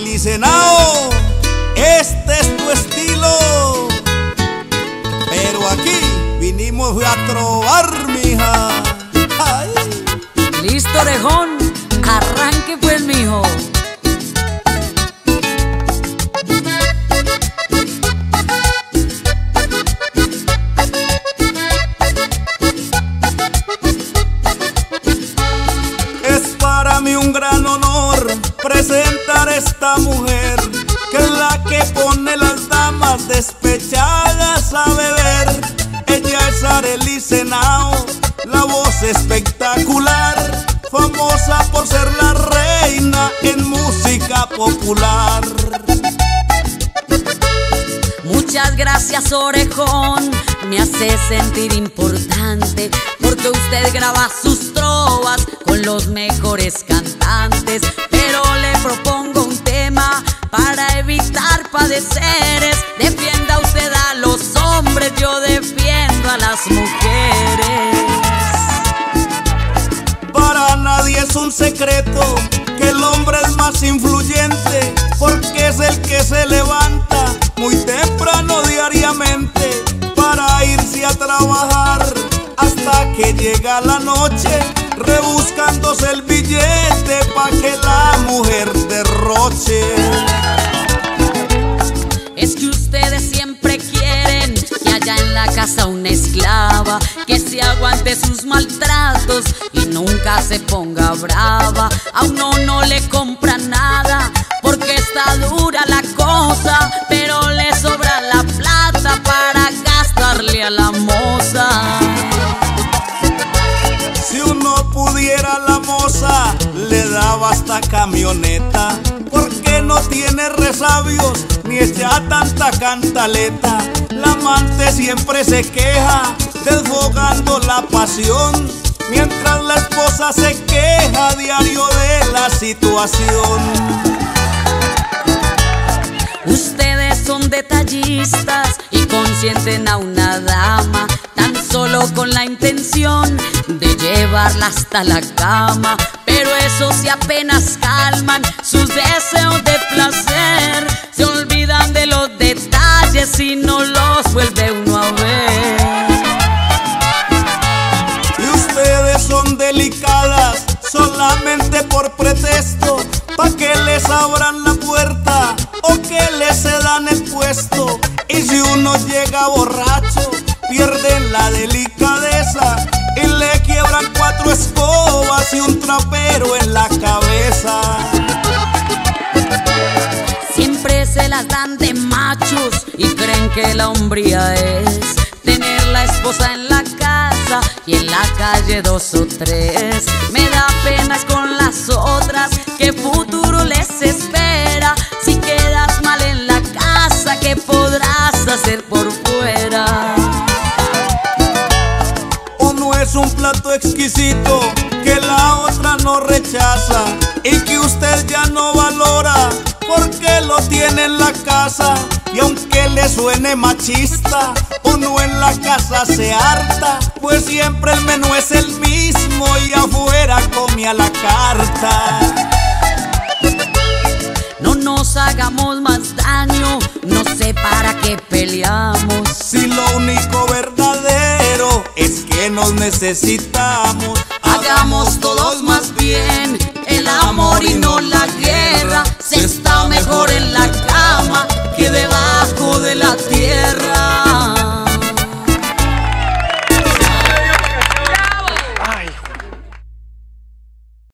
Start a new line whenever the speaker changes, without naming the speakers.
Arely Senao, este es tu estilo. Pero aquí vinimos a trobar, mija. Ay.
Listo, orejón, arranque pues, mijo.
Es para mí un gran honor presentar esta mujer, que es la que pone las damas despechadas a beber. Ella es Arely Senao, la voz espectacular, famosa por ser la reina en música popular.
Muchas gracias, orejón, me hace sentir importante, porque usted graba sus trovas con los mejores cantantes. Pero le propongo un tema para evitar padeceres. Defienda usted a los hombres, yo defiendo a las mujeres.
Para nadie es un secreto que el hombre es más influyente hasta que llega la noche rebuscándose el billete pa' que la mujer derroche.
Es que ustedes siempre quieren que haya en la casa una esclava que se aguante sus maltratos y nunca se ponga brava. A uno no le compra nada porque está dura la cosa, pero le sobra
camioneta. Porque no tiene resabios ni echa tanta cantaleta. La amante siempre se queja, desfogando la pasión. Mientras la esposa se queja diario de la situación.
Ustedes son detallistas y consienten a una dama tan solo con la intención de llevarla hasta la cama. Pero eso si apenas calman sus deseos de placer, se olvidan de los detalles y no los vuelve uno a ver.
Y ustedes son delicadas solamente por pretexto, pa' que les abran la puerta o que les cedan el puesto. Y si uno llega borracho, pierden la delicadeza trapero en la cabeza.
Siempre se las dan de machos y creen que la hombría es tener la esposa en la casa y en la calle dos o tres. Me da penas con las otras,
es un plato exquisito que la otra no rechaza y que usted ya no valora porque lo tiene en la casa. Y aunque le suene machista, uno en la casa se harta, pues siempre el menú es el mismo y afuera come a la carta.
No nos hagamos más daño, no sé para qué
necesitamos,